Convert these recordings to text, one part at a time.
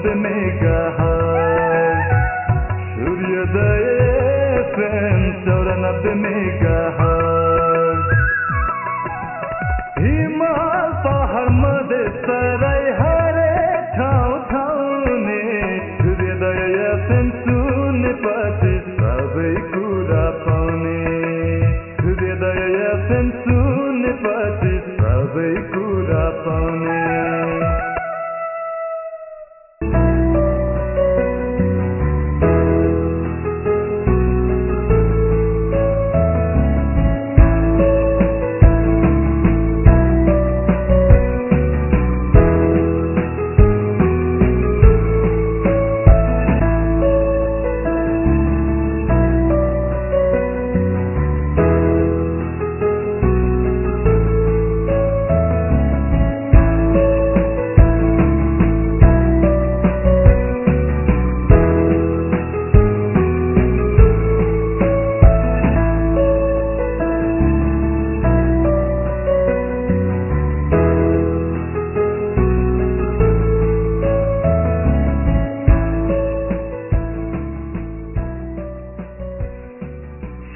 नब्बे मेगा सूर्योदय एफएम चौरानब्बे मेगा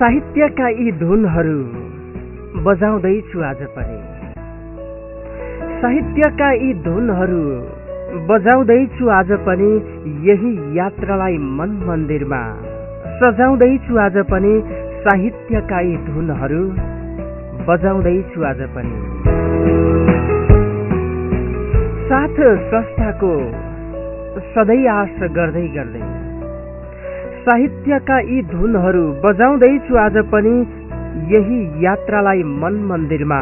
साहित्यका यी धुनहरू बजाउँदैछु आज पनि। साहित्यका यी धुनहरू बजाउँदैछु आज पनि यही यात्रालाई मन मन्दिरमा। सजाउँदैछु आज पनि साहित्यका यी धुनहरू बजाउँदैछु आज पनि। साथ स्रष्टाको सधैँ आश गर्दै गर्दै। साहित्यका यी धुनहरू बजाउँदैछु आज पनि। यही यात्रालाई मन मन्दिरमा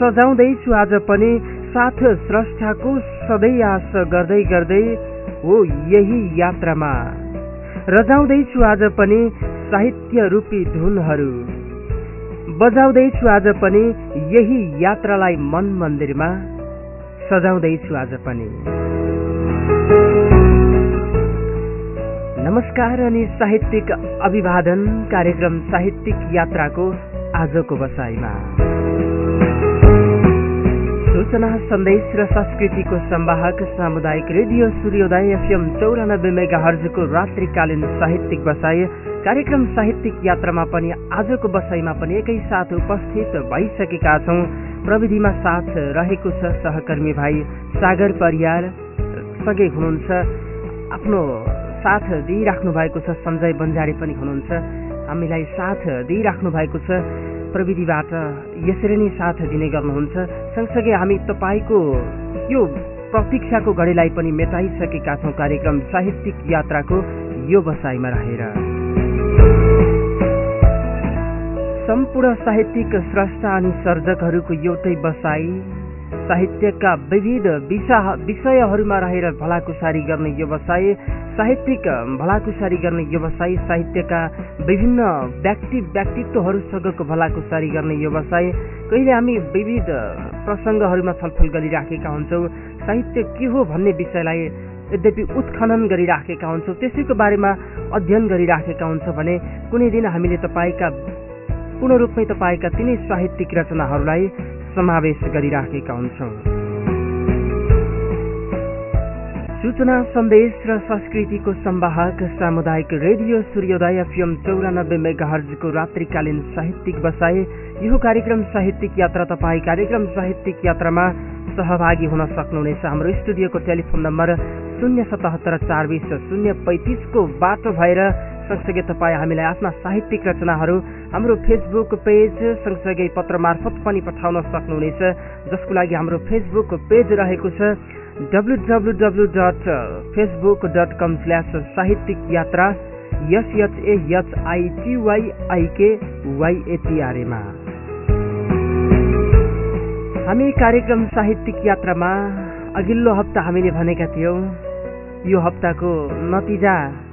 सजाउँदैछु आज पनि। साथ स्रष्टाको सधैँ आश गर्दै गर्दै हो यही यात्रामा। रजाउँदैछु आज पनि साहित्य रूपी धुनहरू। बजाउँदैछु आज पनि यही यात्रालाई मन मन्दिरमा सजाउँदैछु आज पनि। नमस्कार अनि साहित्यिक अभिवादन कार्यक्रम साहित्यिक यात्राको आजको बसाइमा। सूचना सन्देश र संस्कृतिको सम्वाहक सामुदायिक रेडियो सूर्योदय एफएम चौरानब्बे मेगा हर्जको रात्रिकालीन साहित्यिक बसाई कार्यक्रम साहित्यिक यात्रामा पनि आजको बसाइमा पनि एकैसाथ उपस्थित भइसकेका छौँ। प्रविधिमा साथ रहेको छ सहकर्मी भाइ सागर परियार। सँगै हुनुहुन्छ आफ्नो साथ दिइराख्नु भएको छ सञ्जय बन्जारे पनि हुनुहुन्छ। हामीलाई साथ दिइराख्नु भएको छ प्रविधिबाट यसरी नै साथ दिने गर्नुहुन्छ। सँगसँगै हामी तपाईँको यो प्रतीक्षाको घडीलाई पनि मेटाइसकेका छौँ कार्यक्रम साहित्यिक यात्राको यो बसाइमा रहेर। सम्पूर्ण साहित्यिक स्रष्टा अनि सर्जकहरूको एउटै बसाई साहित्यका विविध विषा विषयहरूमा रहेर भलाकुसारी गर्ने व्यवसाय साहित्यिक भलाकुसारी गर्ने व्यवसाय साहित्यका विभिन्न व्यक्ति व्यक्तित्वहरूसँगको भलाकुसारी गर्ने व्यवसाय। कहिले हामी विविध प्रसङ्गहरूमा छलफल गरिराखेका हुन्छौँ साहित्य के हो भन्ने विषयलाई यद्यपि उत्खनन गरिराखेका हुन्छौँ त्यसैको बारेमा अध्ययन गरिराखेका हुन्छ भने कुनै दिन हामीले तपाईँका पूर्ण रूपमै तपाईँका तिनै साहित्यिक रचनाहरूलाई समावेश गरिराखेका हुन्छौँ। सूचना सन्देश र संस्कृतिको सम्वाहक सामुदायिक रेडियो सूर्योदय एफएम चौरानब्बे मेगा हर्जको रात्रिकालीन साहित्यिक बसाए यो कार्यक्रम साहित्यिक यात्रा तपाईँ कार्यक्रम साहित्यिक यात्रामा सहभागी हुन सक्नुहुनेछ। हाम्रो स्टुडियोको टेलिफोन नम्बर शून्य सतहत्तर चार बिस शून्य पैँतिसको बाटो भएर सँगसँगै तपाईँ हामीलाई आफ्ना साहित्यिक रचनाहरू हाम्रो फेसबुक पेज सँगसँगै पत्र मार्फत पनि पठाउन सक्नुहुनेछ जसको लागि हाम्रो फेसबुक पेज रहेको छ W W W dot Facebook dot com slash साहित्यिक यात्रा एसएचएचआइटिवाइआइके वाइएटिआरएमा हामी कार्यक्रम साहित्यिक यात्रामा अघिल्लो हप्ता हामीले भनेका थियौँ यो हप्ताको नतिजा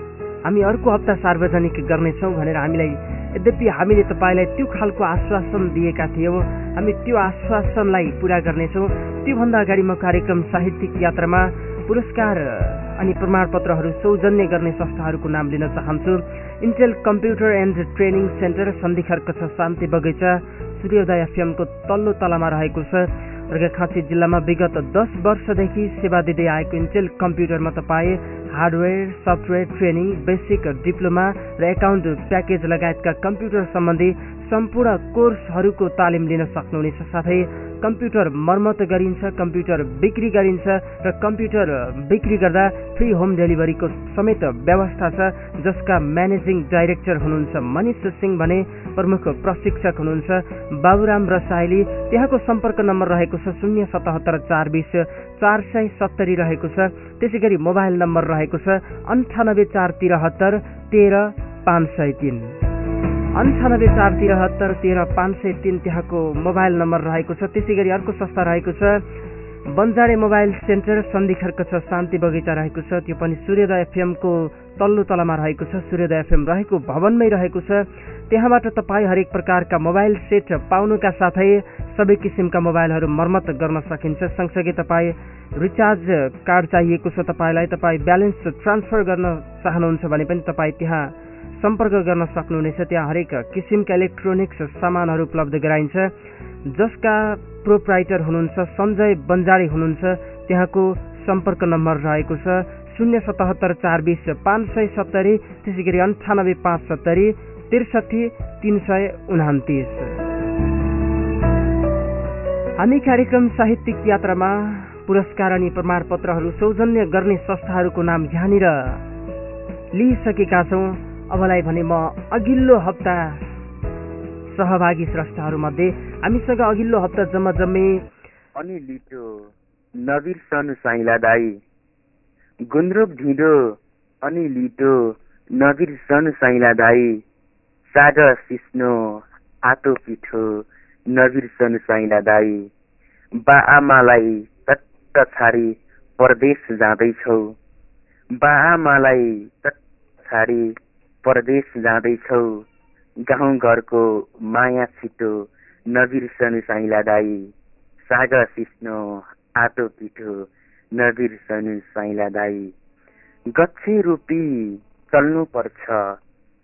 हामी अर्को हप्ता सार्वजनिक गर्नेछौँ भनेर हामीलाई यद्यपि हामीले तपाईँलाई त्यो खालको आश्वासन दिएका थियौँ हामी त्यो आश्वासनलाई पुरा गर्नेछौँ। त्योभन्दा अगाडि म कार्यक्रम साहित्यिक यात्रामा पुरस्कार अनि प्रमाणपत्रहरू सौजन्य गर्ने संस्थाहरूको नाम लिन चाहन्छु। Intel computer and training centre Sandhikharka छ शान्ति बगैँचा। सूर्योदय एफएमको तल्लो तलामा रहेको छ। अर्घाखाँची जिल्लामा विगत दस वर्षदेखि सेवा दिँदै आएको इन्टेल कम्प्युटरमा तपाईँ hardware software training basic diploma र एकाउन्ट प्याकेज लगायतका कम्प्युटर सम्बन्धी सम्पूर्ण कोर्सहरूको तालिम लिन सक्नुहुनेछ। साथै कम्प्युटर मर्मत गरिन्छ कम्प्युटर बिक्री गरिन्छ र कम्प्युटर बिक्री गर्दा फ्री होम डेलिभरीको समेत व्यवस्था छ जसका म्यानेजिङ डाइरेक्टर हुनुहुन्छ मनिष सिंह भने प्रमुख प्रशिक्षक हुनुहुन्छ। बाबुराम रसाइली त्यहाँको सम्पर्क नम्बर रहेको छ शून्य सतहत्तर चार बिस चार सय सत्तरी रहेको छ। त्यसै गरी मोबाइल नम्बर रहेको छ अन्ठानब्बे चार तिरहत्तर तेह्र पाँच सय तिन। अन्ठानब्बे चार तिरहत्तर तेह्र पाँच सय तिन त्यहाँको मोबाइल नम्बर रहेको छ। त्यसै गरी अर्को संस्था रहेको छ बन्जारे मोबाइल सेन्टर सन्धिखरको छ शान्ति बगैँचा रहेको छ। त्यो पनि सूर्योदय एफएमको तल्लो तलामा रहेको छ। सूर्योदय एफएम रहेको भवनमै रहेको छ। त्यहाँबाट तपाईँ हरेक प्रकारका मोबाइल सेट पाउनुका साथै सबै किसिमका मोबाइलहरू मर्मत गर्न सकिन्छ। सँगसँगै तपाईँ रिचार्ज कार्ड चाहिएको छ तपाईँलाई। तपाईँ ब्यालेन्स ट्रान्सफर गर्न चाहनुहुन्छ भने पनि तपाईँ त्यहाँ सम्पर्क गर्न सक्नुहुनेछ। त्यहाँ हरेक किसिमका इलेक्ट्रोनिक्स सामानहरू उपलब्ध गराइन्छ। जसका प्रोप्राइटर हुनुहुन्छ सञ्जय बन्जारी हुनुहुन्छ। त्यहाँको सम्पर्क नम्बर रहेको छ शून्य सतहत्तर चार बिस पाँच सय सत्तरी त्यसै गरी अन्ठानब्बे पाँच सत्तरी त्रिसठी तिन सय उनातिस। हामी कार्यक्रम साहित्यिक यात्रामा पुरस्कार अनि प्रमाणपत्रहरू सौजन्य गर्ने संस्थाहरूको नाम यहाँनिर लिइसकेका छौँ। अबलाई भने म अघिल्लो हप्ता सहभागी स्रष्टाहरूमध्ये हामीसँग अघिल्लो हप्ता जम्मा जम्मे अनि लिटो नबिर सन साइला दाई गुन्द्रुक ढिँडो अनि लिटो नबिर सन साइला दाई साग सिस्नो आटो पिठो नबिर सन साइला दाई बा आमालाई टट्ट छाडी परदेश जाँदैछौ। बा आमालाई टट्ट छाडी परदेश जाँदैछौ गाउँ घरको माया छिटो नबिर्सनु साइला दाई साग सिस्नो आटो पिठो नबिर्सनु साइला दाई गच्छे रूपी चल्नुपर्छ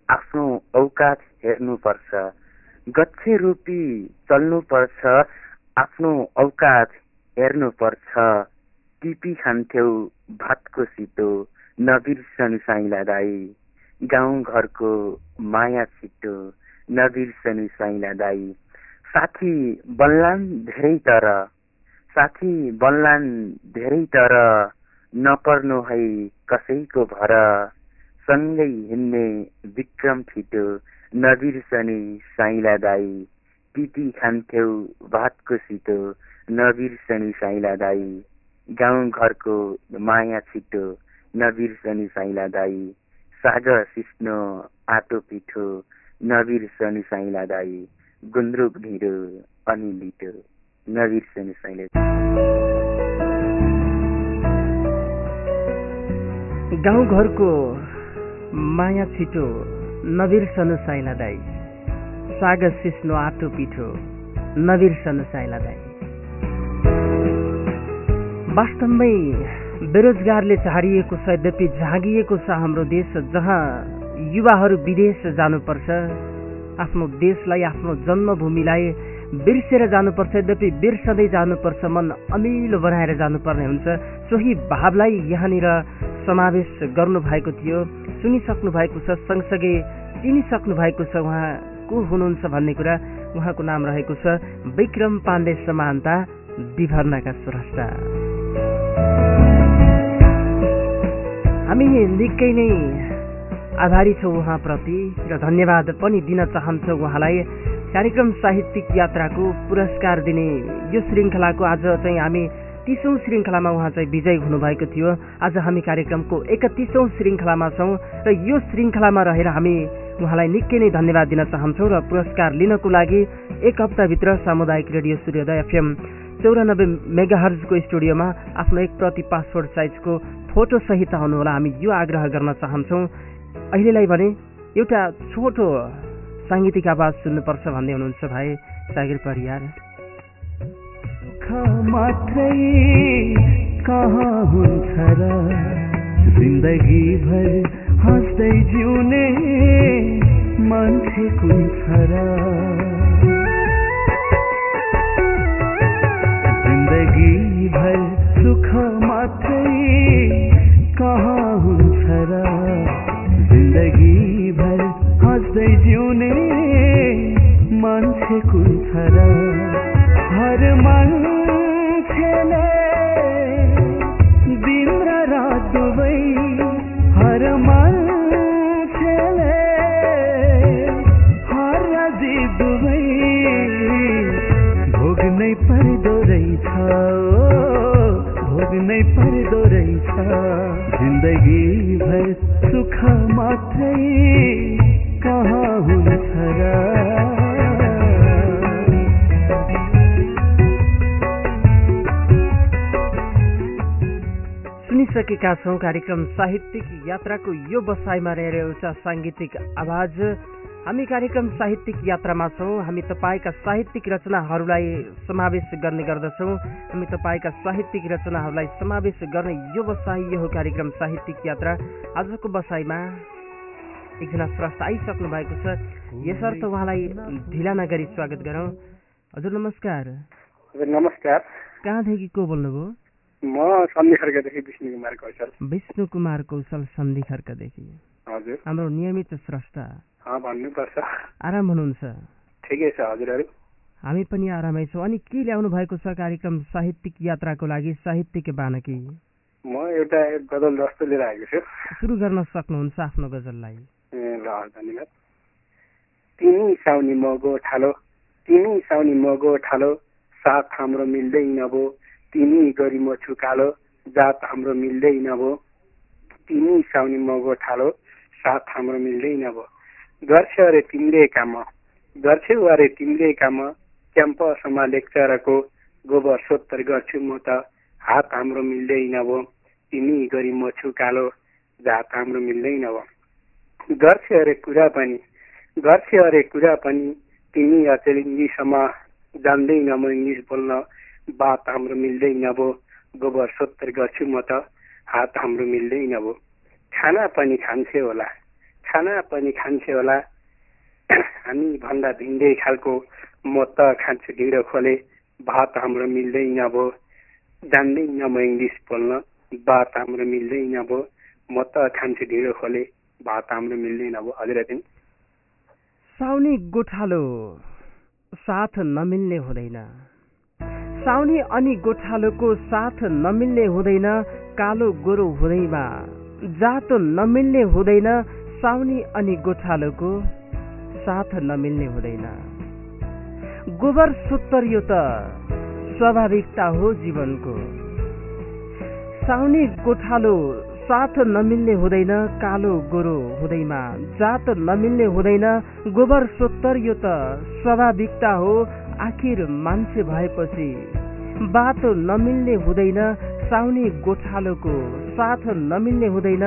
आफ्नो औकात हेर्नुपर्छ। गच्छे रूपी चल्नुपर्छ आफ्नो औकात हेर्नुपर्छ। टिपी खान्थ्यौ भातको सितो नबिर्सनु साइला दाई गाउँ घरको माया छिटो नबिर्सनु साइला दाई। साथी बल्लान धेरै तर साथी बल्लान धेरै तर नपर्नु है कसैको भर। सँगै हिँड्ने विक्रम छिटो नबिर्सने साइला दाई। पिटी खान्थ्यौ भातको सिटो नबिर्सनु साइला दाई। गाउँ घरको माया छिटो नबिर्सनु साइला दाई। साग सिस्नो आटो पिठो नबिर्सनु साइला दाई गुन्द्रुक ढिँडो अनि लिटो। नबिर्सनु साइला गाउँघरको माया छिटो नबिर्सनु साइला दाई साग सिस्नो आटो पिठो नबिर्सनु साइला दाई। वास्तवमै बेरोजगारले झारिएको छ यद्यपि झाँगिएको छ हाम्रो देश जहाँ युवाहरू विदेश जानुपर्छ आफ्नो देशलाई आफ्नो जन्मभूमिलाई बिर्सेर जानुपर्छ यद्यपि बिर्सँदै जानुपर्छ मन अमिलो बनाएर जानुपर्ने हुन्छ। सोही भावलाई यहाँनिर समावेश गर्नुभएको थियो सुनिसक्नु भएको छ सँगसँगै चिनिसक्नु भएको छ उहाँ को हुनुहुन्छ भन्ने कुरा उहाँको नाम रहेको छ विक्रम पाण्डे समानता विभर्नाका स्रष्टा निकै नै आभारी छौँ उहाँप्रति र धन्यवाद पनि दिन चाहन्छौँ उहाँलाई। कार्यक्रम साहित्यिक यात्राको पुरस्कार दिने यो श्रृङ्खलाको आज चाहिँ हामी तिसौँ श्रृङ्खलामा उहाँ चाहिँ विजय हुनुभएको थियो। आज हामी कार्यक्रमको एकतिसौँ श्रृङ्खलामा छौँ र यो श्रृङ्खलामा रहेर हामी उहाँलाई निकै नै धन्यवाद दिन चाहन्छौँ र पुरस्कार लिनको लागि एक हप्ताभित्र सामुदायिक रेडियो सूर्योदय एफएम चौरानब्बे मेगाहर्जको स्टुडियोमा आफ्नो एक प्रति पासपोर्ट साइजको फोटो सहित आउनुहोला। हामी यो आग्रह गर्न चाहन्छौँ। अहिलेलाई भने एउटा छोटो साङ्गीतिक आवाज सुन्नुपर्छ भन्दै हुनुहुन्छ भाइ सागिर परियार। कहाँ भर जिउने मान्छे कुन छ जिन्दगी भर सुख मात्रै कहाँ हुन्छ र? जिन्दगी भर हाँस्दै जिउने मान्छे कुन छ र? हर मान्छेले सुनिसकेका छौँ कार्यक्रम साहित्यिक यात्राको यो बसाइमा रहेर एउटा साङ्गीतिक आवाज। हामी कार्यक्रम साहित्यिक यात्रामा छौँ। हामी तपाईँका साहित्यिक रचनाहरूलाई समावेश गर्ने गर्दछौँ। हामी तपाईँका साहित्यिक रचनाहरूलाई समावेश गर्ने यो बसाइ यो हो कार्यक्रम साहित्यिक यात्रा। आजको बसाइमा एकजना स्रष्टा आइसक्नु भएको छ। यसर्थ उहाँलाई ढिला नगरी स्वागत गरौँ। हजुर नमस्कार। हजुर नमस्कार। कहाँदेखि को बोल्नुभयो? म सन्धि खड्कादेखि विष्णु कुमार कौशल। विष्णु कुमार कौशल सन्धि खर्कदेखि हजुर। हाम्रो नियमित स्रष्टा। भन्नुपर्छ। आराम हुनुहुन्छ। ठिकै छ हजुरहरू हामी पनि आरामै छौँ। अनि के ल्याउनु भएको छ कार्यक्रम साहित्यिक यात्राको लागि? साहित्यिक बानकी। म एउटा गजल जस्तो लिएर आएको छु। सुरु गर्न सक्नुहुन्छ आफ्नो गजललाई। ए, ल धन्यवाद। तिमी साउनी म गोठालो तिमी साउनी म गोठालो साथ हाम्रो मिल्दैन भो। तिमी गरी म छुकालो जात हाम्रो मिल्दैन भो तिमी साउनी म गोठालो साथ हाम्रो मिल्दैन भो गर्छ अरे तिम्रै काम। गर्छौ अरे तिम्रै काम। क्याम्पसमा लेक्चरको गोबर सोत्तर गर्छु म त। हात हाम्रो मिल्दैन भो तिमी गरी म छुकालो जात हाम्रो मिल्दैन भो गर्छ अरे कुरा पनि। गर्छ अरे कुरा पनि। तिमी अचेल जान्दैन म इङ्ग्लिस बोल्न। बात हाम्रो मिल्दैन भो गोबर सोत्तर गर्छु म त। हात हाम्रो मिल्दैन भो खाना पनि खान्छे होला। खाना पनि खान्छे होला। हामी भन्दा भिन्दै खालको म त खान्छु ढिँडो खोले। भात हाम्रो मिल्दैन भो जान्दैन म इङ्ग्लिस बोल्न। बात हाम्रो मिल्दैन भो म त खान्छु ढिँडो खोले। भात हाम्रो मिल्दैन भो हजुर साउनी गोठालो साथ नमिल्ने हुँदैन। साउनी अनि गोठालोको साथ नमिल्ने हुँदैन कालो गोरो हुँदैमा। जातो नमिल्ने हुँदैन साउनी अनि गोठालोको साथ नमिल्ने हुँदैन। गोबर सुत्तर यो त स्वाभाविकता हो जीवनको। साउनी गोठालो साथ नमिल्ने हुँदैन कालो गोरो हुँदैमा। जात नमिल्ने हुँदैन गोबर सोत्तर यो त स्वाभाविकता हो आखिर मान्छे भएपछि बाटो नमिल्ने हुँदैन साउनी गोठालोको साथ नमिल्ने हुँदैन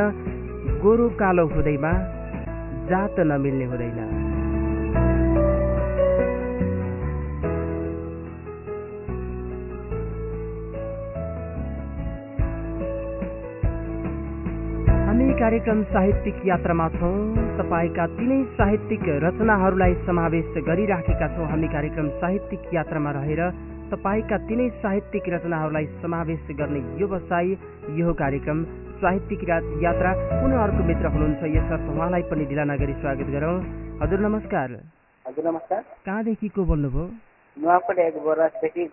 गोरु कालो हुँदैमा जात नमिल्ने हुँदैन। हामी कार्यक्रम साहित्यिक यात्रामा छौँ। तपाईँका तिनै साहित्यिक रचनाहरूलाई समावेश गरिराखेका छौँ। हामी कार्यक्रम साहित्यिक यात्रामा रहेर तपाईँका तिनै साहित्यिक रचनाहरूलाई समावेश गर्ने व्यवसाय यो कार्यक्रम साहित्यिक यात्रा। पुनः अर्को मित्र हुनुहुन्छ यसर्थ उहाँलाई पनि ढिला नगरी स्वागत गरौँ। हजुर नमस्कार। हजुर नमस्कार। कहाँदेखि को बोल्नुभयो?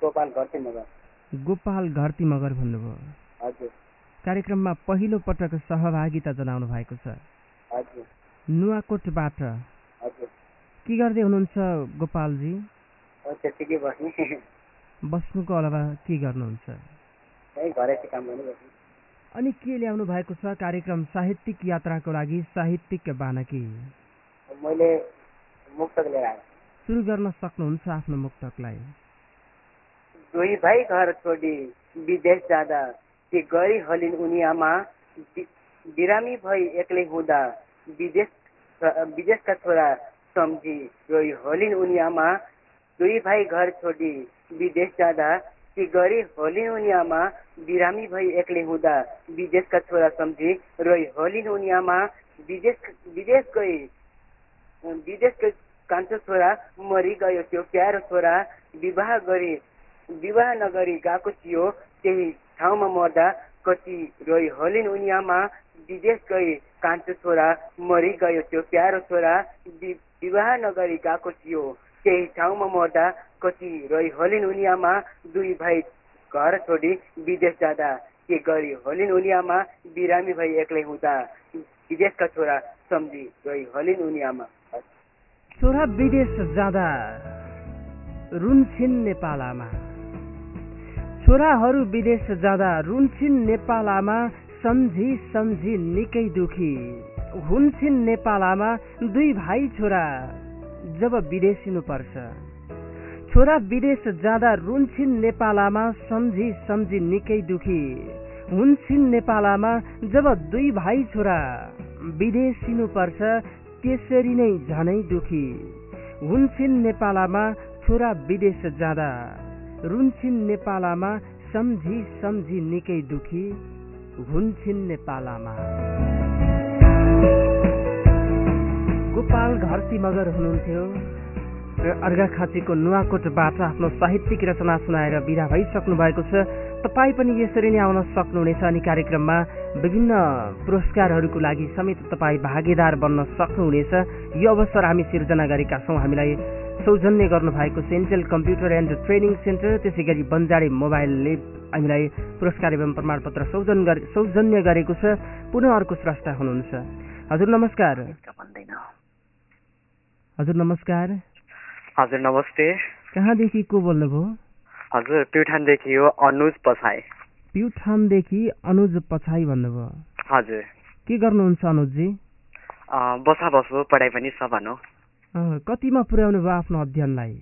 गोपाल घरती मगर। गोपाल घरती मगर भन्नुभयो। हजुर। कार्यक्रममा पहिलो पटक सहभागिता जनाउनु भएको छ। नुवाकोटबाट के गर्दै हुनुहुन्छ गोपालजी? बस्नुको अलावा के गर्नुहुन्छ? अनि के ल्याउनु भएको छ कार्यक्रम साहित्यिक यात्राको लागि साहित्यिक बानकी? मैले मुक्तक लिएर आएँ सुरु गर्न सक्नुहुन्छ आफ्नो मुक्तकलाई। दुई भाइ घर छोडी विदेश जाँदा ती गरी उनियामा बि- बिरामी भई एक्लै हुँदा विदेश विदेशका छोरा सम्झी रोइ होलिन् उनियामा दुई भाइ घर छोडी विदेश जाँदा ती गरी होलिन् उनियामा बिरामी भई एक्लै हुँदा विदेशका छोरा सम्झी रोइ होलिन् उनियामा विदेश विदेश गई विदेशको कान्छो छोरा मरि गयो त्यो प्यारो छोरा विवाह गरी विवाह नगरी गएको थियो त्यही ठाउँमा मर्दा कति रोइ हलिन् उनियामा विदेश गई कान्छो छोरा मरि गयो त्यो प्यारो छोरा विवाह नगरी गएको थियो। त्यही ठाउँमा मर्दा कति रोइ हलिन् उनियामा दुई भाइ घर छोडी विदेश जाँदा। के गरी हलिन् उनियामा बिरामी भई एक्लै हुँदा? विदेशका छोरा सम्झी रोइ हलिन् उनियामा। छोरा विदेश जाँदा रुन्छिन् नेपालमा। छोराहरू विदेश जाँदा रुन्छिन् नेपालमा सम्झी सम्झी निकै दुखी। हुन्छन् नेपालमा दुई भाइ छोरा जब विदेशिनु पर्छ। छोरा विदेश जाँदा रुन्छिन् नेपालमा सम्झी सम्झी निकै दुखी। हुन्छन् नेपालमा जब दुई भाइ छोरा विदेशिनु पर्छ त्यसरी नै झनै दुखी। हुन्छन् नेपालमा छोरा विदेश जाँदा रुन्छिन् नेपालमा सम्झी सम्झी निकै दुखी हुन्छन् नेपालमा। गोपाल घरती मगर हुनुहुन्थ्यो र अर्घाखाँचीको नुवाकोटबाट आफ्नो साहित्यिक रचना सुनाएर विदा भइसक्नु भएको छ। तपाईँ पनि यसरी नै आउन सक्नुहुनेछ अनि कार्यक्रममा विभिन्न पुरस्कारहरूको लागि समेत तपाईँ भागीदार बन्न सक्नुहुनेछ। यो अवसर हामी सिर्जना गरेका छौँ। हामीलाई सौजन्य गर्नुभएको छ Intel computer and training centre त्यसै गरी बन्जारे मोबाइलले हामीलाई पुरस्कार एवं प्रमाणपत्र सौजन गरे सौजन्य गरेको छ। पुनः अर्को स्रष्टा हुनुहुन्छ। हजुर नमस्कार। हजुर नमस्कार। हजुर नमस्ते। कहाँदेखि को बोल्नुभयो? हजुर प्युठानदेखि हो अनुज पछाइ। प्युठानदेखि अनुज पछाइ भन्नुभयो। हजुर। के गर्नुहुन्छ अनुजजी? अँ, बसा बसो पढाइ पनि छ भनौँ कतिमा पुर्याउनु भयो आफ्नो अध्ययनलाई?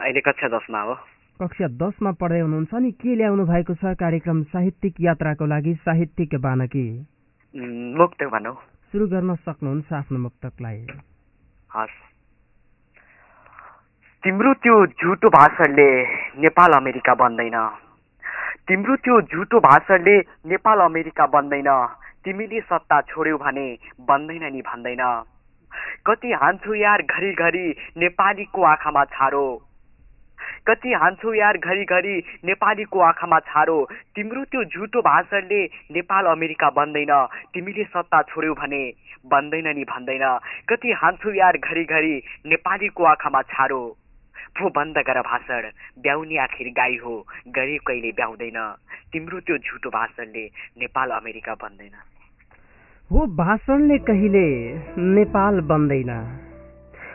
अहिले कक्षा दसमा हो। कक्षा दसमा पढाइ हुनुहुन्छ अनि के ल्याउनु भएको छ कार्यक्रम साहित्यिक यात्राको लागि साहित्यिक बानकी? उम्, मुक्त भनौँ। सुरु गर्न सक्नुहुन्छ आफ्नो मुक्तकलाई। हस्। तिम्रो त्यो झुटो भाषणले नेपाल अमेरिका बन्दैन। तिम्रो त्यो झुटो भाषणले नेपाल अमेरिका बन्दैन। तिमीले सत्ता छोड्यौ भने बन्दैन नि भन्दैन। कति हान्छु यार घरिघरि नेपालीको आँखामा छारो। कति हान्छु यार घरिघरि नेपालीको आँखामा छारो। तिम्रो त्यो झुटो भाषणले नेपाल अमेरिका बन्दैन। तिमीले सत्ता छोड्यौ भने बन्दैन नि भन्दैन। कति हान्छु यार घरिघरि नेपालीको आँखामा छारो। भो बन्द गर भाषण ब्याउने आखिर गाई हो गरे कहिले ब्याउँदैन। तिम्रो त्यो झुटो भाषणले नेपाल अमेरिका बन्दैन। हो भाषणले कहिले नेपाल बन्दैन।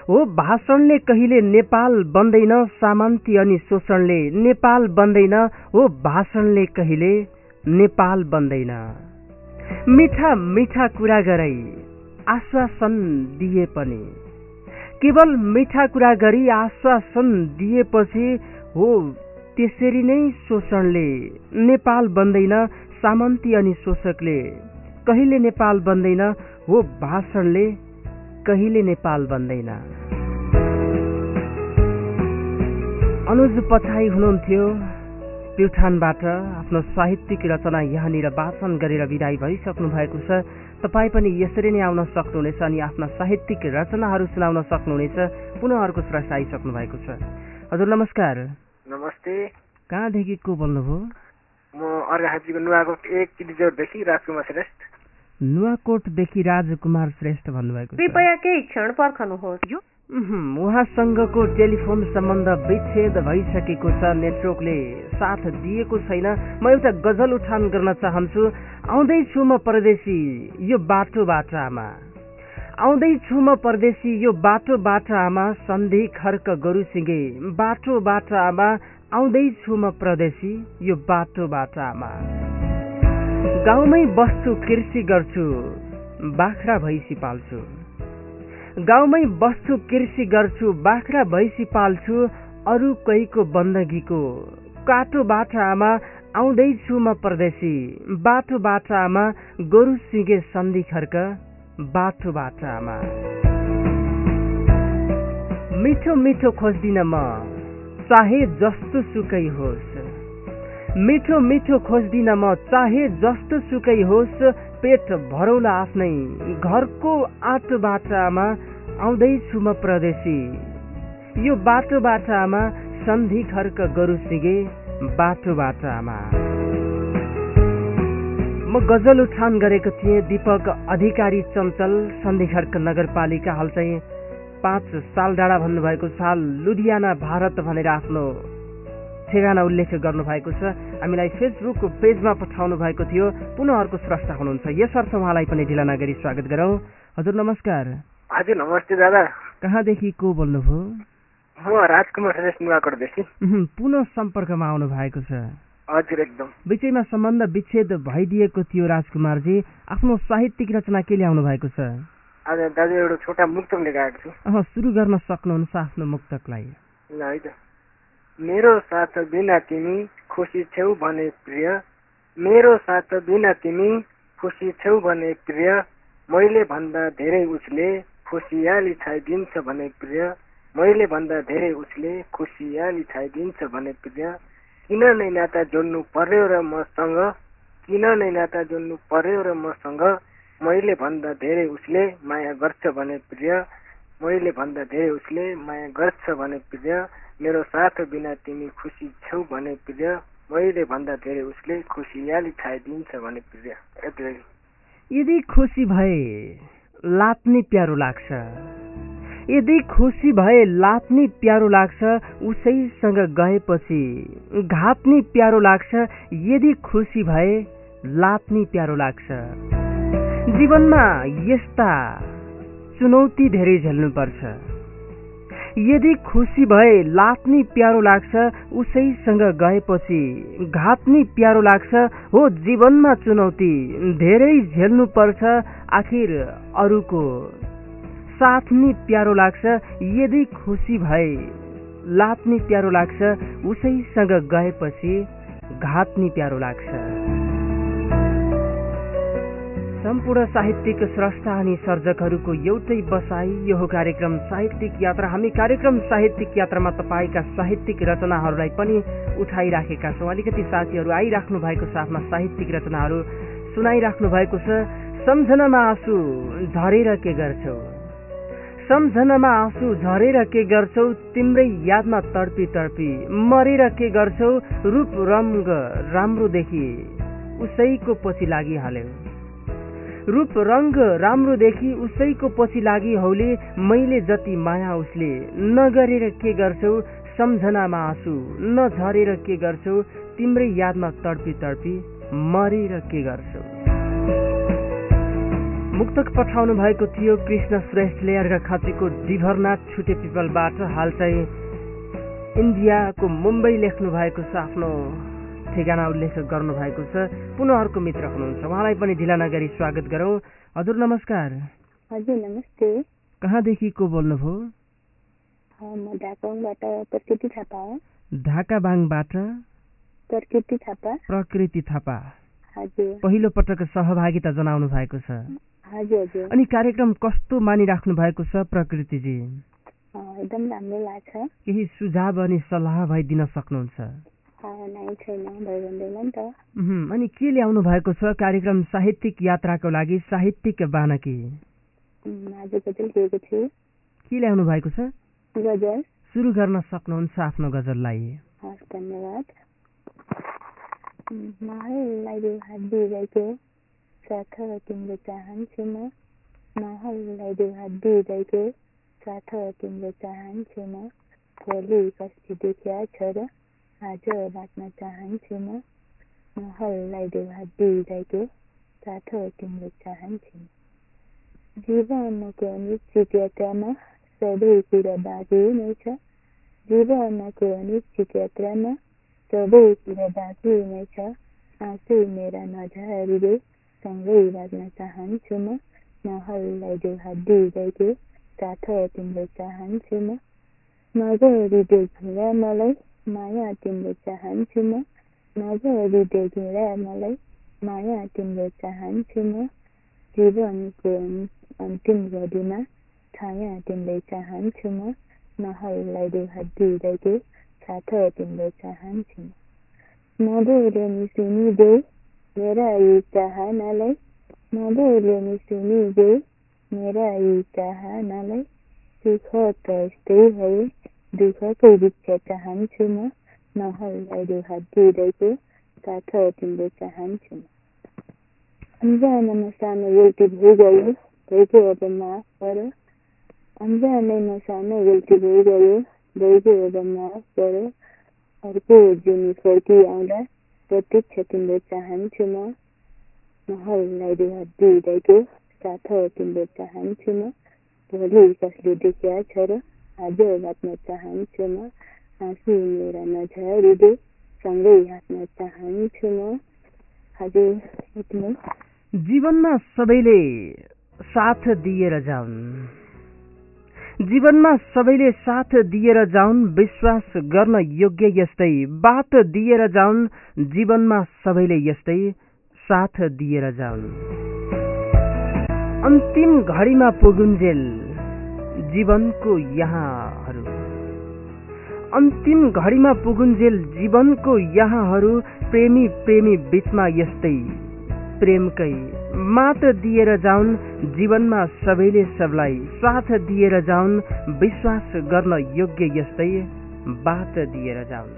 हो भाषणले कहिले नेपाल बन्दैन सामन्ती अनि शोषणले नेपाल बन्दैन हो भाषणले कहिले नेपाल बन्दैन। मिठा मिठा कुरा गराई आश्वासन दिए पनि। केवल मिठा कुरा गरी आश्वासन दिएपछि हो त्यसरी नै शोषणले नेपाल बन्दैन सामन्ती अनि शोषकले कहिले नेपाल बन्दैन हो भाषणले कहिले नेपाल बन्दैन। अनुज पछाइ हुनुहुन्थ्यो प्युठानबाट आफ्नो साहित्यिक रचना यहाँनिर वाचन गरेर विदाई भइसक्नु भएको छ। तपाईँ पनि यसरी नै आउन सक्नुहुनेछ अनि आफ्ना साहित्यिक रचनाहरू सुनाउन सक्नुहुनेछ। पुनः अर्को स्रष्टा आइसक्नु भएको छ। हजुर नमस्कार। नमस्ते। कहाँदेखि को बोल्नुभयो? म अर्घाखाँचीको नुवाकोट एक किलोजोरदेखि राजकुमार श्रेष्ठ। नुवाकोटदेखि राजकुमार श्रेष्ठ भन्नुभएको छ। कृपया केही क्षण पर्खनुहोस्। उहुँ, उहाँसँगको टेलिफोन सम्बन्ध विच्छेद भइसकेको छ नेटवर्कले साथ दिएको छैन। म एउटा गजल उठान गर्न चाहन्छु। आउँदैछु म परदेशी यो बाटोबाट आमा आउँदैछु म परदेशी यो बाटोबाट आमा सन्धि खर्क गोरुसिँगे। बाटोबाट आमा आउँदैछु म परदेशी यो बाटोबाट आमा। गाउँमै बस्छु कृषि गर्छु बाख्रा भैँसी पाल्छु। गाउँमै बस्छु कृषि गर्छु बाख्रा भैँसी पाल्छु अरू कोहीको बन्दगीको। काटोबाट आमा आउँदैछु म परदेशी बाटोबाट आमा गोरु सिँगे सन्धि खर्क बाटोबाट आमा मिठो मिठो खोज्दिन म चाहे जस्तो सुकै होस्। मिठो मिठो खोज्दिन म चाहे जस्तो सुकै होस् पेट भरौला आफ्नै घरको आटोबाट आमा आउँदैछु म प्रदेशी। यो बाटोबाट आमा सन्धि खर्क गरु सिगे बाटो बाटो आमा म गजल उठान गरेको थिएँ। दीपक अधिकारी चञ्चल सन्धिखर्क नगरपालिका हाल चाहिँ पाँच साल डाँडा भन्नुभएको साल लुधियाना भारत भनेर आफ्नो ठेगाना उल्लेख गर्नुभएको छ। हामीलाई फेसबुक पेजमा पठाउनु भएको थियो। पुनः अर्को स्रष्टा हुनुहुन्छ। यसर्थ उहाँलाई पनि ढिला नगरी स्वागत गरौँ। हजुर नमस्कार। हजुर नमस्ते दादा। कहाँदेखि को बोल्नुभयो? म राजकुमार पुनः सम्पर्कमा आउनु भएको छ। हजुर एकदम बिचैमा सम्बन्ध विच्छेद भइदिएको थियो राजकुमारजी। आफ्नो साहित्यिक रचना के ल्याउनु भएको छ? आज दाजु एउटा छोटा मुक्तक लिएर आएको छु सुरु गर्न सक्नुहुन्छ आफ्नो मुक्तकलाई। ल है त मेरो साथ बिना तिमी खुसी छेउ भने प्रिय। मेरो साथ बिना तिमी खुसी छेउ भने प्रिय। मैले भन्दा धेरै उसले खुसियाली छाइदिन्छ भने प्रिय। मैले भन्दा धेरै उसले खुसियाली छाइदिन्छ भने प्रिय। किन नै नाता जोड्नु पर्यो र मसँग किन नै नाता जोड्नु पर्यो र मसँग मैले भन्दा धेरै उसले माया गर्छ भने प्रिय मैले भन्दा धेरै उसले माया गर्छ भने प्रिय मेरो साथ बिना तिमी खुसी छेउ भने प्रिय मैले भन्दा धेरै उसले खुसियाली छाइदिन्छ भने प्रिय। यदि खुसी भए लात्ने प्यारो लाग्छ। यदि खुसी भए लात्ने प्यारो लाग्छ उसैसँग गएपछि घाप्ने प्यारो लाग्छ यदि खुसी भए लात्ने प्यारो लाग्छ। जीवनमा यस्ता चुनौती धेरै झेल्नुपर्छ। यदि खुसी भए लात्ने प्यारो लाग्छ उसैसँग गएपछि घाप्ने प्यारो लाग्छ हो जीवनमा चुनौती धेरै झेल्नुपर्छ। आखिर अरूको साथ नि प्यारो लाग्छ यदि खुसी भए। लात्ने प्यारो लाग्छ उसैसँग गएपछि घाप्ने प्यारो लाग्छ। सम्पूर्ण साहित्यिक स्रष्टा अनि सर्जकहरूको एउटै बसाई यो कार्यक्रम साहित्यिक यात्रा। हामी कार्यक्रम साहित्यिक यात्रामा तपाईँका साहित्यिक रचनाहरूलाई पनि उठाइराखेका छौँ। अलिकति साथीहरू आइराख्नु भएको आफ्ना साहित्यिक रचनाहरू। सुनाइराख्नु भएको छ। सम्झनामा आँसु झरेर के गर्छौ? सम्झनामा आँसु झरेर के गर्छौ तिम्रै यादमा तडपी तडपी मरेर के गर्छौ रूप रङ्ग राम्रो देखि उसैको पछि लागिहाल्यो। रूप रङ्ग राम्रो देखि उसैको पछि लागि हौले मैले जति माया उसले। नगरेर के गर्छौ सम्झनामा आँसु नझरेर के गर्छौ तिम्रै यादमा तडपी तडपी मरेर के गर्छौ। मुक्तक पठाउनु भएको थियो कृष्ण श्रेष्ठले अर्घ खाँचीको डिभरनाथ छुटे पिपलबाट हाल चाहिँ इन्डियाको मुम्बई लेख्नु भएको छ आफ्नो ठेगाना उल्लेख गर्नु भएको छ। पुनः अर्को मित्र हुनुहुन्छ। उहाँलाई पनि ढिला नगरी स्वागत गरौँ। हजुर नमस्कार। हजुर नमस्ते। कहाँदेखि को बोल्नुभयो? ढाकाबाङबाट? प्रकृति थापा। प्रकृति थापा। हजुर। पहिलो पटक सहभागिता जनाउनु भएको छ। हजुर अनि कार्यक्रम कस्तो मानिराख्नु भएको छ प्रकृतिजी? एकदम राम्रो लाग्छ। केही सुझाव अनि सल्लाह भइ दिन सक्नुहुन्छ अनि के ल्याउनु भएको छ कार्यक्रम साहित्यिक यात्राको लागि? साहित्यिक बानकी। के ल्याउनु भएको छ? गजल। सुरु गर्न सक्नुहुन्छ आफ्नो गजललाई। धन्यवाद। उम्, महललाई देउहात दिइरहेको साथ तिम्रो चाहन्छु म महललाई देउहात दिइरहेको साथ तिम्रो चाहन्छु म भोलि कस्तो देखिया छ र आज बाँच्न चाहन्छु म महललाई देउहात दिइरहेको साथ तिम्रो चाहन्छु म जीवनको निश्चित यात्रामा सबै कुरा बाँकी नै छ जीवनको निश्चित यात्रामा सबै कुरा बाँकी नै छ आँसु मेरा नझारिँदै सँगै बाँच्न चाहन्छु म महललाई देउहात दिइरहेको साथ तिम्रो चाहन्छु म नगरी देखिँदा मलाई माया तिम्रो चाहन्छु म नगरी देखिँदा मलाई माया तिम्रो चाहन्छु म जीवनको अन्तिम घडीमा छाया तिम्रै चाहन्छु म महललाई देउहात दिइरहेको साथ तिम्रो चाहन्छु म नबोले नि सुनिदेऊ मेरा यी चाहनालाई नबोले नि सुनिदेऊ मेरा यी चाहनालाई सुख त यस्तै है दुःखकै वृक्ष चाहन्छु म महललाई दुहात दिँदैको साथ तिम्रो चाहन्छु म अन्जानमा सानो गल्ती भइगयो भइगयो अब माफ गर अन्जानैमा सानो गल्ती भइगयो भइगयो अब माफ गर अर्को जुनी फर्की आउँदा प्रत्यक्ष तिम्रो चाहन्छु म महललाई दुहात दिँदैको साथ तिम्रो चाहन्छु म भोलि कसले देखिया छ र आज बाँच्न चाहन्छु म आँसु मेरा नझरिदे सँगै हाँस्न चाहन्छु म हजुर जीवनमा सबैले साथ दिएर जाउन् जीवनमा सबैले साथ दिएर जाउन् विश्वास गर्न योग्य यस्तै। बात दिएर जाउन् जीवनमा सबैले यस्तै साथ दिएर जाउन्। अन्तिम घडीमा पुगुन्जेल जीवनको यहाँहरू। अन्तिम घडीमा पुगुन्जेल जीवनको यहाँहरू प्रेमी प्रेमी बीचमा यस्तै प्रेमकै मात दिएर जाउन् जीवनमा सबैले सबलाई साथ दिएर जाउन् विश्वास गर्न योग्य यस्तै बात दिएर जाउन्।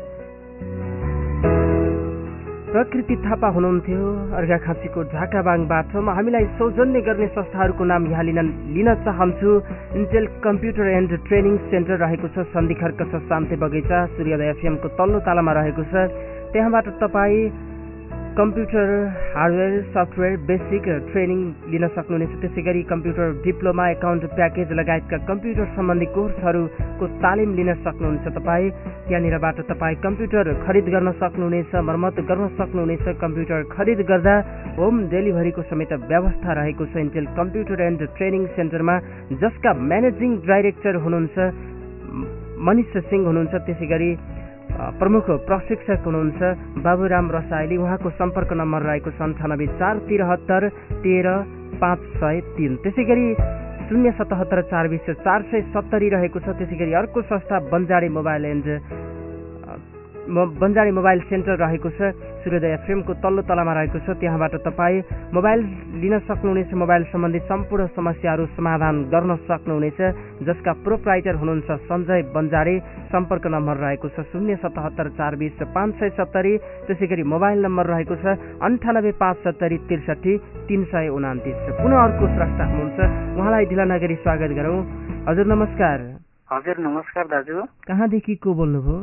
प्रकृति थापा हुनुहुन्थ्यो अर्घाखाँचीको झाकाबाङबाट म हामीलाई सौजन्य गर्ने संस्थाहरूको नाम यहाँ लिन लिन चाहन्छु। Intel computer and training centre रहेको छ सन्धिखर्क छ शान्ति बगैँचा। सूर्योदय एफएमको तल्लो तालामा रहेको छ। त्यहाँबाट तपाईँ computer hardware software basic training लिन सक्नुहुनेछ। त्यसै गरी कम्प्युटर डिप्लोमा एकाउन्ट प्याकेज लगायतका कम्प्युटर सम्बन्धी कोर्सहरूको तालिम लिन सक्नुहुन्छ। तपाईँ त्यहाँनिरबाट तपाईँ कम्प्युटर खरिद गर्न सक्नुहुनेछ मर्मत गर्न सक्नुहुनेछ। कम्प्युटर खरिद गर्दा होम डेलिभरीको समेत व्यवस्था रहेको छ। इन्टेल कम्प्युटर एन्ड ट्रेनिङ सेन्टरमा जसका म्यानेजिङ डाइरेक्टर हुनुहुन्छ मनिष सिंह हुनुहुन्छ। त्यसै गरी प्रमुख प्रशिक्षक हुनुहुन्छ बाबुराम रसाइली उहाँको सम्पर्क नम्बर रहेको छ अन्ठानब्बे चार तिरहत्तर तेह्र पाँच सय तिन। त्यसै गरी शून्य सतहत्तर चार बिस चार सय सत्तरी रहेको छ। त्यसै गरी अर्को संस्था Banjari mobile and Banjari mobile centre रहेको छ सूर्योदय एफएमको तल्लो तलामा रहेको छ त्यहाँबाट तपाईँ मोबाइल लिन सक्नुहुनेछ मोबाइल सम्बन्धी सम्पूर्ण समस्याहरू समाधान गर्न सक्नुहुनेछ जसका प्रोप्राइटर हुनुहुन्छ सञ्जय बन्जारे सम्पर्क नम्बर रहेको छ शून्य सतहत्तर चार बिस पाँच सय सत्तरी त्यसै गरी मोबाइल नम्बर रहेको छ अन्ठानब्बे पाँच सत्तरी त्रिसठी तिन सय उनातिस पुनः अर्को स्रष्टा हुनुहुन्छ उहाँलाई ढिला नगरी स्वागत गरौँ। हजुर नमस्कार। हजुर नमस्कार दाजु। कहाँदेखि को बोल्नुभयो?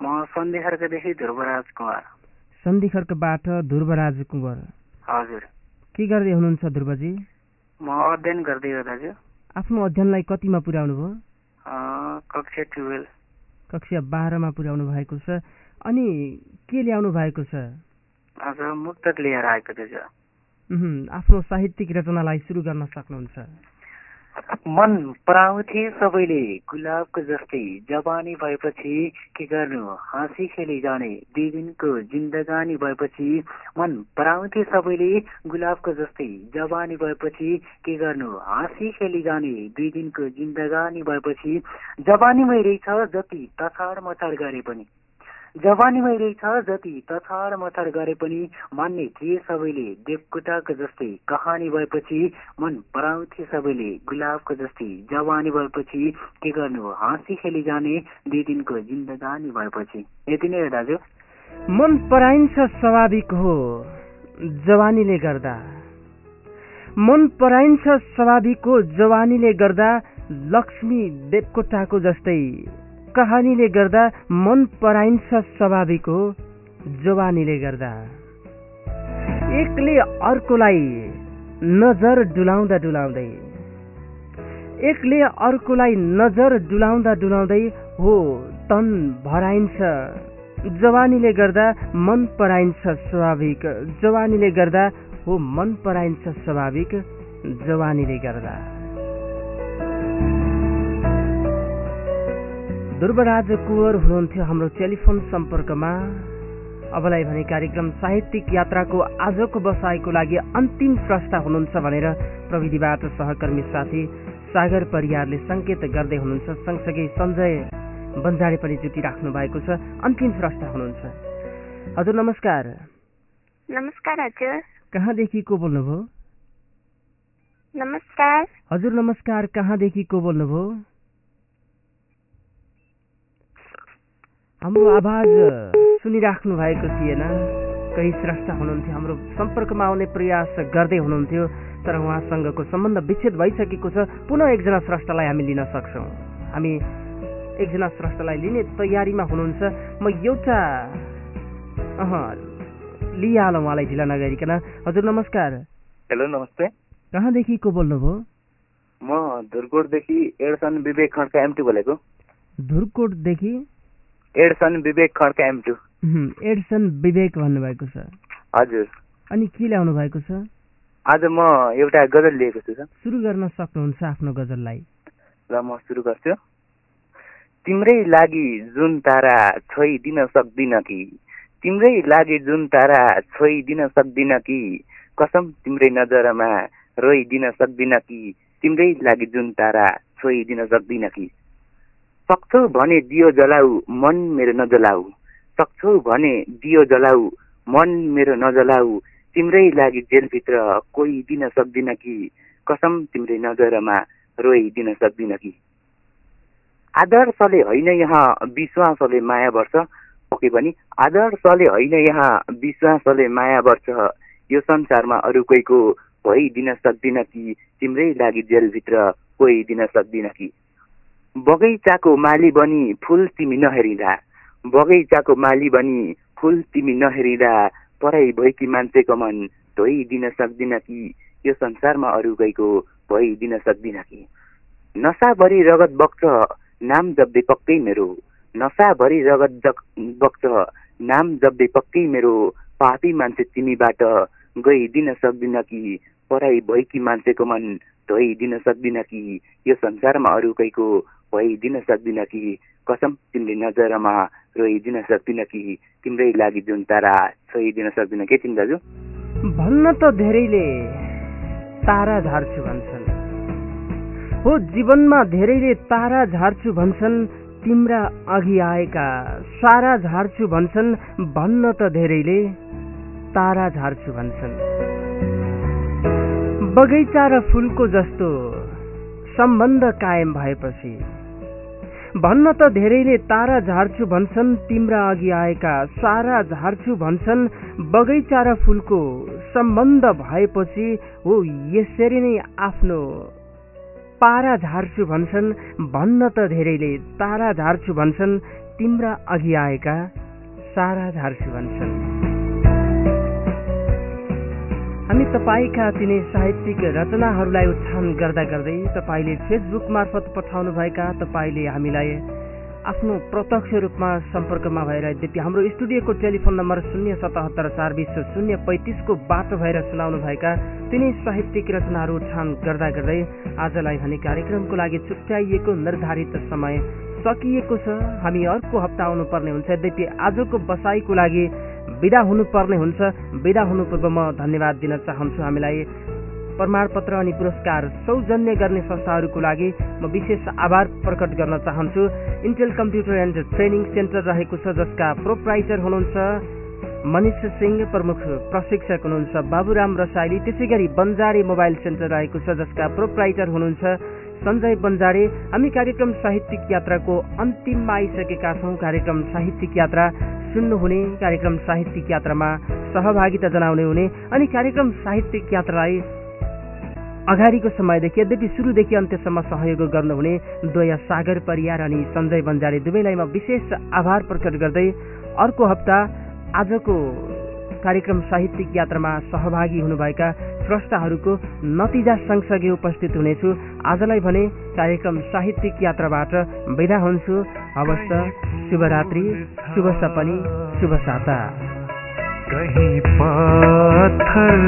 म सन्धिखर्कदेखि ध्रुवराज कुमार सन्धिखर्कबाट ध्रुवराज कुँवर। हजुर। के गर्दै हुनुहुन्छ ध्रुवजी? म अध्ययन गर्दै हो दाजु। आफ्नो अध्ययनलाई कतिमा पुर्याउनु भयो कक्षा टुवेल्भ। कक्षा बाह्रमा पुर्याउनु भएको छ। अनि के ल्याउनु भएको छ? मुक्तक लिएर आएको दाजु। आफ्नो साहित्यिक रचनालाई सुरु गर्न सक्नुहुन्छ। मन पराउँथे सबैले गुलाबको जस्तै जवानी भएपछि के गर्नु? हाँसी खेली जाने दुई दिनको जिन्दगानी भएपछि मन पराउँथे सबैले गुलाबको जस्तै जवानी भएपछि के गर्नु? हाँसी खेली जाने दुई दिनको जिन्दगानी भएपछि जवानीमै रहेछ जति तछाड मछाड गरे पनि। जवानीमै रहेछ जति तछाड मछाड गरे पनि मान्ने थिए सबैले देवकोटाको जस्तै कहानी भएपछि मन पराउँथे सबैले गुलाबको जस्तै जवानी भएपछि के गर्नु हाँसी खेली जाने दुई दिनको जिन्दगानी भएपछि। यति नै हो दाजु। मन पराइन्छ स्वाभाविक हो जवानीले गर्दा। मन पराइन्छ स्वाभाविक हो जवानीले गर्दा लक्ष्मी देवकोटाको जस्तै। कहानीले गर्दा मन पराइन्छ स्वाभाविक हो जवानीले गर्दा। एकले अर्कोलाई नजर डुलाउँदा डुलाउँदै एकले अर्कोलाई नजर डुलाउँदा डुलाउँदै हो तन भराइन्छ। जवानीले गर्दा मन पराइन्छ स्वाभाविक जवानीले गर्दा हो मन पराइन्छ स्वाभाविक जवानीले गर्दा। ध्रुवराज कुँवर हुनुहुन्थ्यो हाम्रो टेलिफोन सम्पर्कमा। अबलाई भने कार्यक्रम साहित्यिक यात्राको आजको बसाइको लागि अन्तिम स्रष्टा हुनुहुन्छ भनेर प्रविधिबाट सहकर्मी साथी सागर परियारले सङ्केत गर्दै हुनुहुन्छ। सँगसँगै सञ्जय बन्जारे पनि जुटिराख्नु भएको छ। अन्तिम स्रष्टा हुनुहुन्छ। हजुर नमस्कार। नमस्कार हजुर। कहाँदेखि को बोल्नुभयो? नमस्कार। हजुर नमस्कार। कहाँदेखि को बोल्नुभयो? हाम्रो आवाज सुनिराख्नु भएको थिएन। कही स्रष्टा हुनुहुन्थ्यो। हाम्रो सम्पर्कमा आउने प्रयास गर्दै हुनुहुन्थ्यो। तर उहाँसँगको सम्बन्ध विच्छेद भइसकेको छ। पुनः एकजना स्रष्टालाई हामी लिन सक्छौँ। हामी एकजना स्रष्टालाई लिने तयारीमा हुनुहुन्छ। म एउटा अह लिइहालौँ उहाँलाई ढिला नगरिकन। हजुर नमस्कार। हेलो नमस्ते। कहाँदेखि को बोल्नुभयो? म धुरकोटदेखि Edson Vivek Khadka M two बोलेको। धुरकोटदेखि? Edson Vivek Khadka M two उहुँ, एड्सन विवेक भन्नुभएको छ। हजुर। अनि के ल्याउनु भएको छ? आज म एउटा गजल लिएको छु सर। सुरु गर्न सक्नुहुन्छ आफ्नो गजललाई। र म सुरु गर्छु। तिम्रै लागि जुन तारा छोइदिन सक्दिन कि? तिम्रै लागि जुन तारा छोइदिन सक्दिन कि? कसम तिम्रै नजरमा रोइदिन सक्दिन कि? तिम्रै लागि जुन तारा छोइदिन सक्दिन कि? सक्छौ भने दियो जलाऊ मन मेरो नजलाऊ सक्छौ भने दियो जलाऊ मन मेरो नजलाऊ तिम्रै लागि जेलभित्र कोही दिन सक्दिन कि? कसम तिम्रै नजरमा रोइदिन सक्दिन कि? आदर्शले होइन यहाँ विश्वासले माया वर्ष ओके पनि आदर्शले होइन यहाँ विश्वासले माया वर्ष यो संसारमा अरू कोहीको भइदिन सक्दिन कि? तिम्रै लागि जेलभित्र कोही दिन सक्दिन कि? बगैँचाको माली बनी फुल तिमी नहेरिँदा। बगैँचाको माली बनी फुल तिमी नहेरिँदा। पढाइ भएकी मान्छेको मन धोइदिन सक्दिन कि? यो संसारमा अरू गएको भइदिन सक्दिन कि? नसाभरि रगत बग्छ नाम जप्दै पक्कै मेरो। नसाभरि रगत बग्छ नाम जप्दै पक्कै मेरो। पापी मान्छे तिमीबाट गइदिन सक्दिन कि? पढाइ भएकी मान्छेको मन धोइदिन सक्दिन कि? यो संसारमा अरू कैको भइदिन सक्दिन कि कसम तिमीले नजरमा रोइदिन सक्दिन कि तिम्रै लागि जुन तारा छोइदिन सक्दिन के तिमी दाजु? भन्न त धेरैले तारा झार्छु भन्छन्। हो जीवनमा धेरैले तारा झार्छु भन्छन् तिम्रा अघि आएका सारा झार्छु भन्छन् भन्न त धेरैले तारा झार्छु भन्छन्। बगैँचा र फुलको जस्तो सम्बन्ध कायम भएपछि भन्न त धेरैले तारा झार्छु भन्छन् तिम्रा अघि आएका सारा झार्छु भन्छन् बगैँचा र फुलको सम्बन्ध भएपछि हो यसरी नै आफ्नो पारा झार्छु भन्छन् भन्न त धेरैले तारा झार्छु भन्छन् तिम्रा अघि आएका सारा झार्छु भन्छन्। तपाईँका तिनै साहित्यिक रचनाहरूलाई उत्थान गर्दा गर्दै तपाईँले फेसबुक मार्फत पठाउनुभएका तपाईँले हामीलाई आफ्नो प्रत्यक्ष रूपमा सम्पर्कमा भएर यद्यपि हाम्रो स्टुडियोको टेलिफोन नम्बर शून्य सतहत्तर चार बिस शून्य पैँतिसको बाटो भएर सुनाउनुभएका तिनै साहित्यिक रचनाहरू उत्थान गर्दा गर्दै आजलाई भने कार्यक्रमको लागि छुट्याइएको निर्धारित समय सकिएको छ। हामी अर्को हप्ता आउनुपर्ने हुन्छ। यद्यपि आजको बसाइको लागि विदा हुनुपर्ने हुन्छ। विदा हुनु पूर्व म धन्यवाद दिन चाहन्छु हामीलाई। प्रमाणपत्र अनि पुरस्कार सौजन्य गर्ने संस्थाहरूको लागि म विशेष आभार प्रकट गर्न चाहन्छु। Intel computer and training centre रहेको छ जसका प्रोप्राइटर हुनुहुन्छ मनिष सिंह प्रमुख प्रशिक्षक हुनुहुन्छ बाबुराम रसाइली। त्यसै गरी बन्जारे मोबाइल सेन्टर रहेको छ जसका प्रोप्राइटर हुनुहुन्छ सञ्जय बन्जारे हामी कार्यक्रम साहित्यिक यात्राको अन्तिममा आइसकेका छौँ। कार्यक्रम साहित्यिक यात्रा सुन्नुहुने कार्यक्रम साहित्यिक यात्रामा सहभागिता जनाउने हुने अनि कार्यक्रम साहित्यिक यात्रालाई अगाडिको समयदेखि यद्यपि सुरुदेखि अन्त्यसम्म सहयोग गर्नुहुने द्वय सागर परियार अनि सञ्जय बन्जारे दुवैलाई म विशेष आभार प्रकट गर्दै अर्को हप्ता आजको कार्यक्रम साहित्यिक यात्रामा सहभागी हुनुभएका स्रष्टाहरूको नतिजा सँगसँगै उपस्थित हुनेछु। आजलाई भने कार्यक्रम साहित्यिक यात्राबाट विदा हुन्छु। हवस् शुभरात्रि शुभ सपनी शुभ साता। कहीं पाथर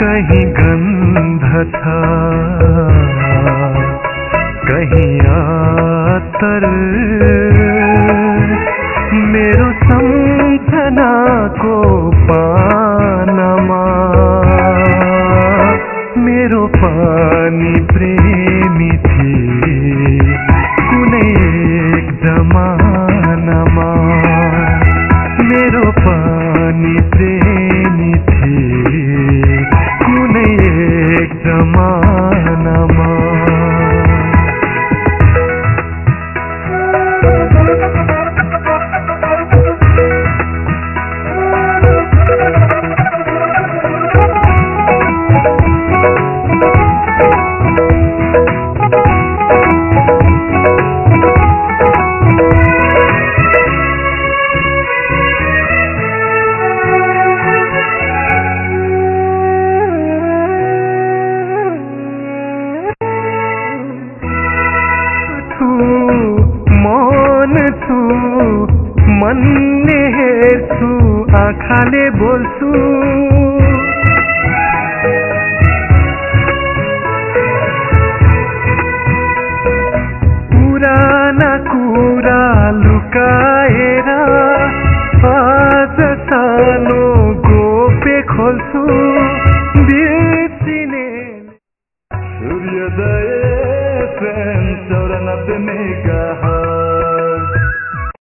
कहीं गंध था कहीं आतर मेरो सम्झना को पानमा। मेरो पानी प्रेमी थिए कुनै एक जमानामा। मेरो पानी प्रेमी थिए कुनै एक